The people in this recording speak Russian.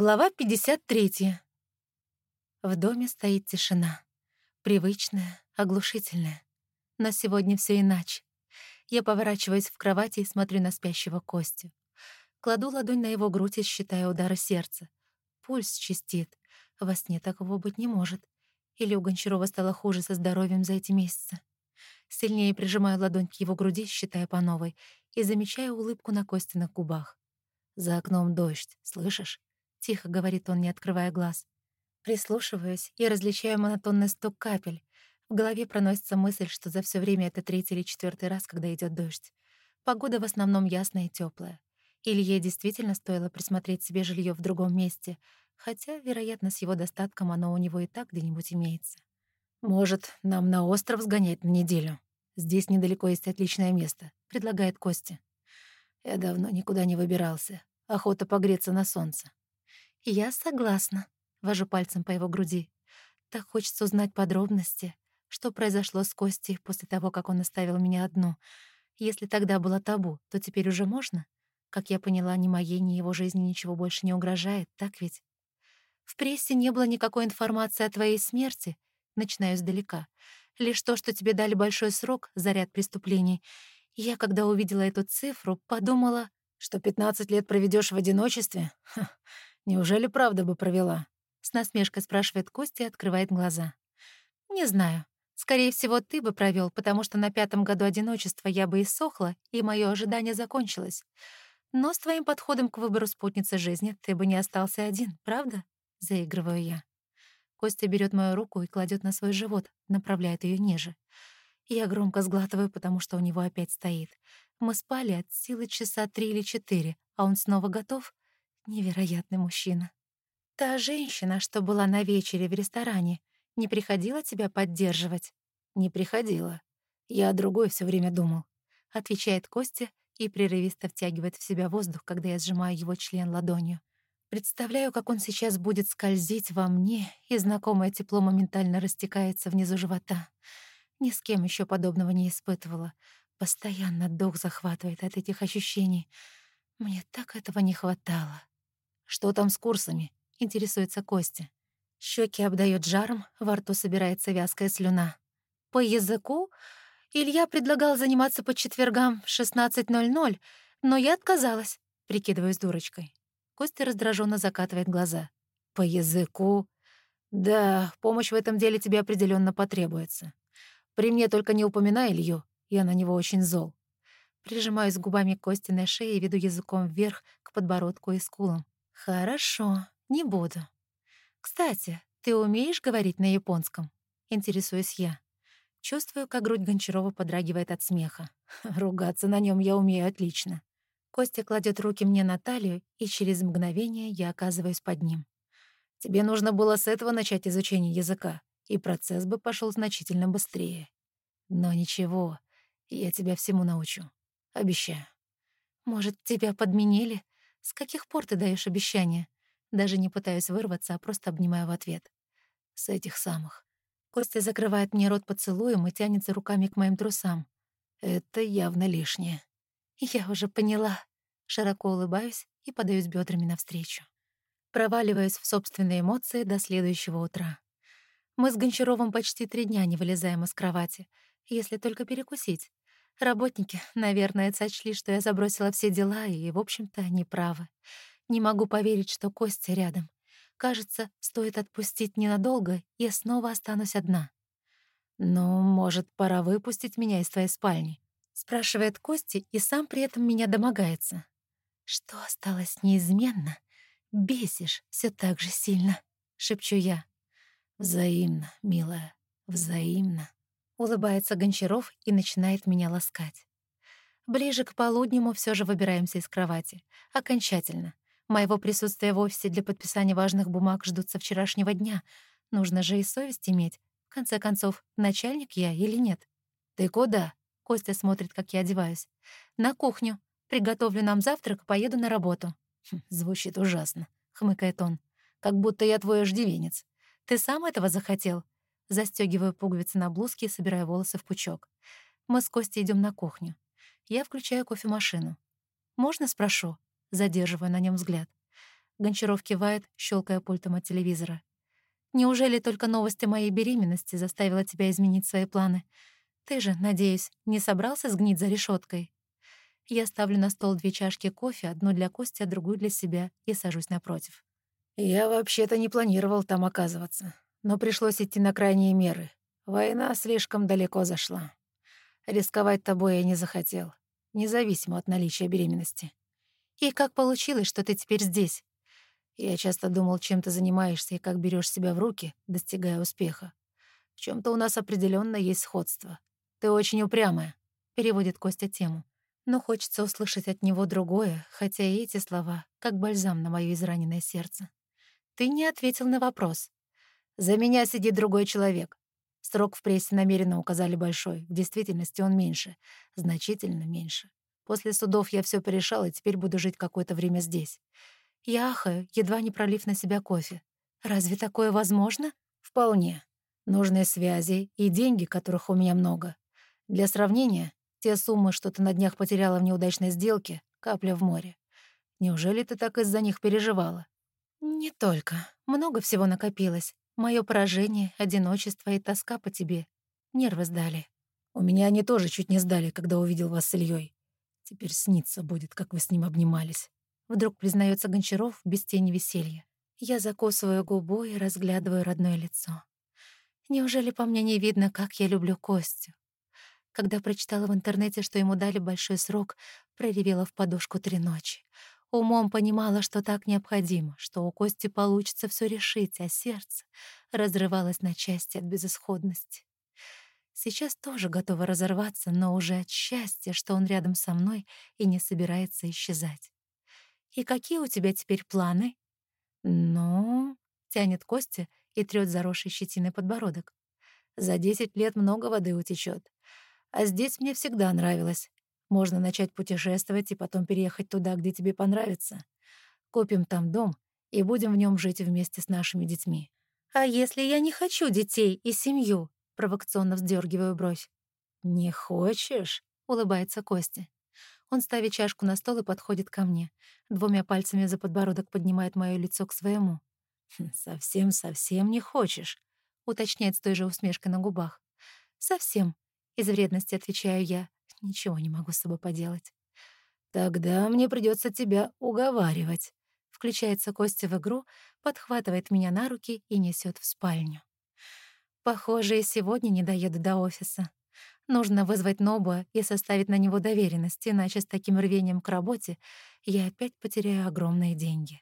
Глава 53. В доме стоит тишина. Привычная, оглушительная. Но сегодня все иначе. Я поворачиваюсь в кровати и смотрю на спящего Костю. Кладу ладонь на его грудь и считаю удары сердца. Пульс чистит. Во сне такого быть не может. Или у Гончарова стало хуже со здоровьем за эти месяцы. Сильнее прижимаю ладонь к его груди, считая по новой, и замечаю улыбку на Костиных губах. За окном дождь, слышишь? — тихо говорит он, не открывая глаз. Прислушиваюсь и различаю монотонный стук капель. В голове проносится мысль, что за все время это третий или четвертый раз, когда идет дождь. Погода в основном ясная и теплая. Или ей действительно стоило присмотреть себе жилье в другом месте, хотя, вероятно, с его достатком оно у него и так где-нибудь имеется. «Может, нам на остров сгонять на неделю? Здесь недалеко есть отличное место», — предлагает Костя. «Я давно никуда не выбирался. Охота погреться на солнце». «Я согласна», — вожу пальцем по его груди. «Так хочется узнать подробности, что произошло с Костей после того, как он оставил меня одну. Если тогда было табу, то теперь уже можно? Как я поняла, ни моей, ни его жизни ничего больше не угрожает, так ведь? В прессе не было никакой информации о твоей смерти. Начинаю издалека. Лишь то, что тебе дали большой срок за ряд преступлений. Я, когда увидела эту цифру, подумала, что 15 лет проведешь в одиночестве? Неужели правда бы провела? С насмешкой спрашивает Костя и открывает глаза. Не знаю. Скорее всего, ты бы провел, потому что на пятом году одиночества я бы иссохла, и мое ожидание закончилось. Но с твоим подходом к выбору спутницы жизни ты бы не остался один, правда? Заигрываю я. Костя берет мою руку и кладет на свой живот, направляет ее ниже. Я громко сглатываю, потому что у него опять стоит. Мы спали от силы часа три или четыре, а он снова готов. Невероятный мужчина. Та женщина, что была на вечере в ресторане, не приходила тебя поддерживать? Не приходила. Я о другой все время думал. Отвечает Костя и прерывисто втягивает в себя воздух, когда я сжимаю его член ладонью. Представляю, как он сейчас будет скользить во мне, и знакомое тепло моментально растекается внизу живота. Ни с кем еще подобного не испытывала. Постоянно дух захватывает от этих ощущений. Мне так этого не хватало. «Что там с курсами?» — интересуется Костя. Щеки обдает жаром, во рту собирается вязкая слюна. «По языку? Илья предлагал заниматься по четвергам в 16.00, но я отказалась», — прикидываюсь дурочкой. Костя раздраженно закатывает глаза. «По языку? Да, помощь в этом деле тебе определенно потребуется. При мне только не упоминай Илью, я на него очень зол». Прижимаюсь губами к Костиной шее и веду языком вверх к подбородку и скулам. «Хорошо, не буду. Кстати, ты умеешь говорить на японском?» — интересуюсь я. Чувствую, как грудь Гончарова подрагивает от смеха. Ругаться на нем я умею отлично. Костя кладет руки мне на талию, и через мгновение я оказываюсь под ним. Тебе нужно было с этого начать изучение языка, и процесс бы пошел значительно быстрее. Но ничего, я тебя всему научу. Обещаю. Может, тебя подменили? С каких пор ты даешь обещания? Даже не пытаюсь вырваться, а просто обнимаю в ответ. С этих самых. Костя закрывает мне рот поцелуем и тянется руками к моим трусам. Это явно лишнее. Я уже поняла. Широко улыбаюсь и подаюсь бедрами навстречу. Проваливаюсь в собственные эмоции до следующего утра. Мы с Гончаровым почти три дня не вылезаем из кровати, если только перекусить. Работники, наверное, сочли, что я забросила все дела, и, в общем-то, они правы. Не могу поверить, что Костя рядом. Кажется, стоит отпустить ненадолго, и я снова останусь одна. «Ну, может, пора выпустить меня из твоей спальни?» — спрашивает Костя, и сам при этом меня домогается. «Что осталось неизменно? Бесишь все так же сильно», — шепчу я. «Взаимно, милая, взаимно». Улыбается Гончаров и начинает меня ласкать. Ближе к полудню мы все же выбираемся из кровати. Окончательно. Моего присутствия в офисе для подписания важных бумаг ждут со вчерашнего дня. Нужно же и совесть иметь. В конце концов, начальник я или нет? «Ты куда?» — Костя смотрит, как я одеваюсь. «На кухню. Приготовлю нам завтрак, поеду на работу». Хм, «Звучит ужасно», — хмыкает он. «Как будто я твой ождивенец. Ты сам этого захотел? Застёгиваю пуговицы на блузке и собираю волосы в пучок. Мы с Костей идём на кухню. Я включаю кофемашину. «Можно спрошу?» Задерживаю на нём взгляд. Гончаров кивает, щелкая пультом от телевизора. «Неужели только новости моей беременности заставила тебя изменить свои планы? Ты же, надеюсь, не собрался сгнить за решеткой? Я ставлю на стол две чашки кофе, одну для Кости, а другую для себя, и сажусь напротив. «Я вообще-то не планировал там оказываться, но пришлось идти на крайние меры. Война слишком далеко зашла. Рисковать тобой я не захотел, независимо от наличия беременности. И как получилось, что ты теперь здесь? Я часто думал, чем ты занимаешься и как берешь себя в руки, достигая успеха. В чем то у нас определенно есть сходство. Ты очень упрямая», — переводит Костя тему. Но хочется услышать от него другое, хотя и эти слова, как бальзам на моё израненное сердце. «Ты не ответил на вопрос». «За меня сидит другой человек. Срок в прессе намеренно указали большой, в действительности он меньше, значительно меньше. После судов я все порешал, и теперь буду жить какое-то время здесь». Я ахаю, едва не пролив на себя кофе. «Разве такое возможно?» «Вполне. Нужные связи и деньги, которых у меня много. Для сравнения, те суммы, что ты на днях потеряла в неудачной сделке, капля в море. Неужели ты так из-за них переживала? Не только. Много всего накопилось. Мое поражение, одиночество и тоска по тебе. Нервы сдали. У меня они тоже чуть не сдали, когда увидел вас с Ильей. Теперь снится будет, как вы с ним обнимались. Вдруг признается Гончаров без тени веселья. Я закусываю губу и разглядываю родное лицо. Неужели по мне не видно, как я люблю Костю? Когда прочитала в интернете, что ему дали большой срок, проревела в подушку три ночи. Умом понимала, что так необходимо, что у Кости получится все решить, а сердце разрывалось на части от безысходности. Сейчас тоже готова разорваться, но уже от счастья, что он рядом со мной и не собирается исчезать. «И какие у тебя теперь планы?» «Ну...» — тянет Костя и трёт заросший щетиной подбородок. «За десять лет много воды утечет. А здесь мне всегда нравилось. Можно начать путешествовать и потом переехать туда, где тебе понравится. Купим там дом и будем в нем жить вместе с нашими детьми. А если я не хочу детей и семью? Провокационно вздергиваю бровь. Не хочешь? Улыбается Костя. Он ставит чашку на стол и подходит ко мне. Двумя пальцами за подбородок поднимает моё лицо к своему. «Хм, «Совсем-совсем не хочешь», — уточняет с той же усмешкой на губах. «Совсем», из вредности отвечаю я. Ничего не могу с собой поделать. Тогда мне придется тебя уговаривать. Включается Костя в игру, подхватывает меня на руки и несет в спальню. Похоже, и сегодня не доеду до офиса. Нужно вызвать Нобуа и составить на него доверенность, иначе с таким рвением к работе я опять потеряю огромные деньги.